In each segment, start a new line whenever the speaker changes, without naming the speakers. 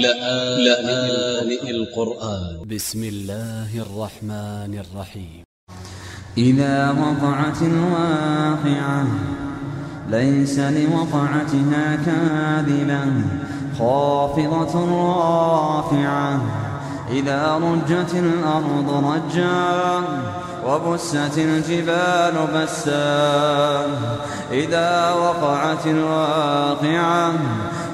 لآن القرآن. ب س م الله الرحمن الرحيم.
إذا وقعت الواقعة ليس لوقعتها كاذبة خافضة رافعة. إذا رجت الأرض رجا وبست الجبال بسا. إذا وقعت الواقعة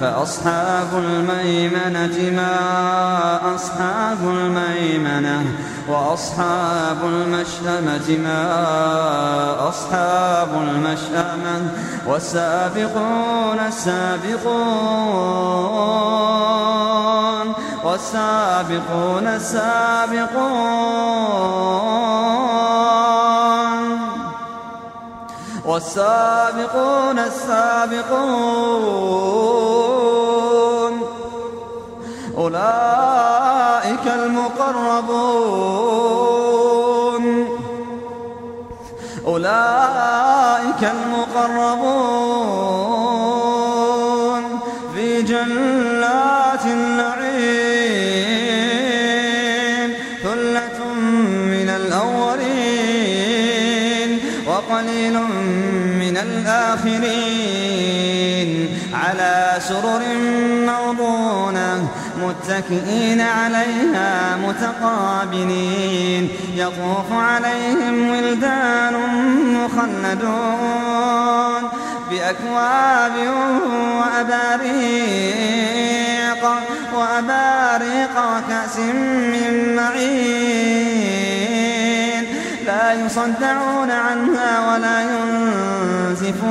فأصحاب الميمنة ما أصحاب الميمنة وأصحاب المشأمة ما أصحاب المشأمة والسابقون السابقون والسابقون السابقون والسابقون السابقون أولئك المقربون. أولئك المقربون. سرر موضونة متكئين عليها متقابلين. يطوف عليهم ولدان مخلدون بأكواب وأباريق وأباريق وكأس من معين. لا يصدعون عنها ولا ينزفون.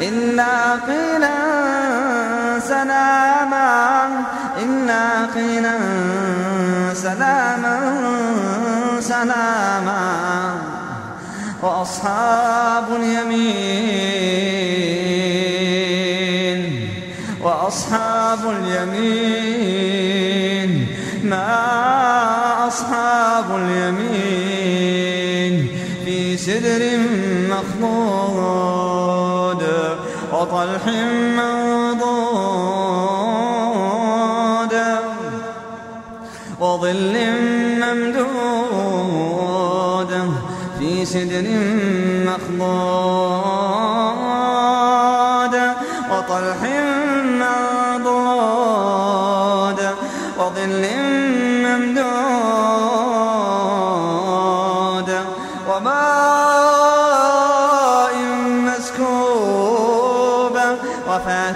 إلا قيلا سلاما إلا قيلا سلاما سلاما. وأصحاب اليمين وأصحاب اليمين ما أصحاب اليمين؟ في سدر مخضود وطلح منضود وظل ممدود في سدر مخضود وطلح منضود وظل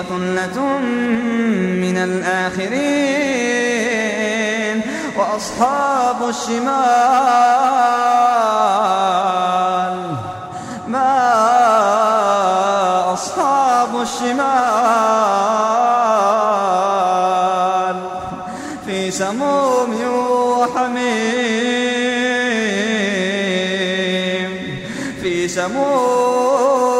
وثلة من الآخرين وأصحاب الشمال. ما أصحاب الشمال؟ في سموم وحميم. سموم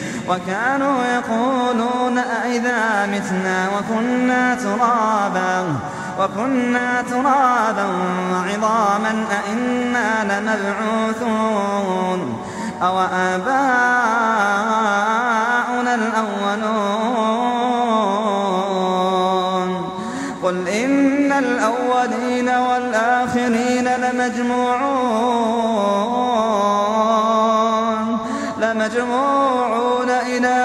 وكانوا يقولون أئذا متنا وكنا ترابا وكنا ترابا وعظاما أئنا لمبعوثون أو آباؤنا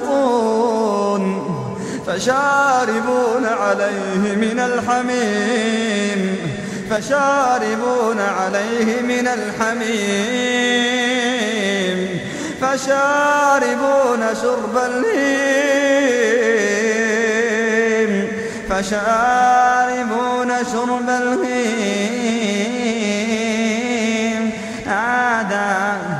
البطون فشاربون عليه من الحميم فشاربون عليه من الحميم فشاربون شرب الهيم فشاربون شرب الهيم. هذا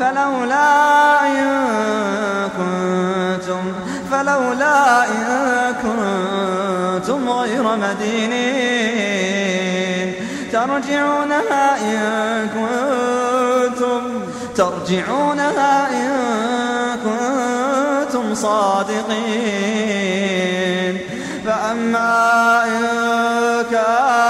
فلولا إن كنتم فلولا إن كنتم غير مدينين. ترجعونها إن كنتم ترجعونها إن كنتم صادقين. فأما إن كان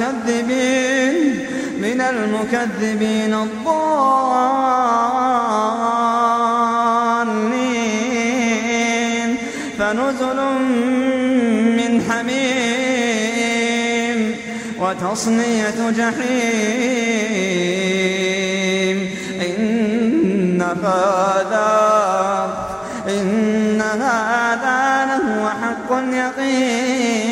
المكذبين من المكذبين الضالين. فنزل من حميم وتصلية جحيم. إن هذا إن هذا لهو حق اليقين.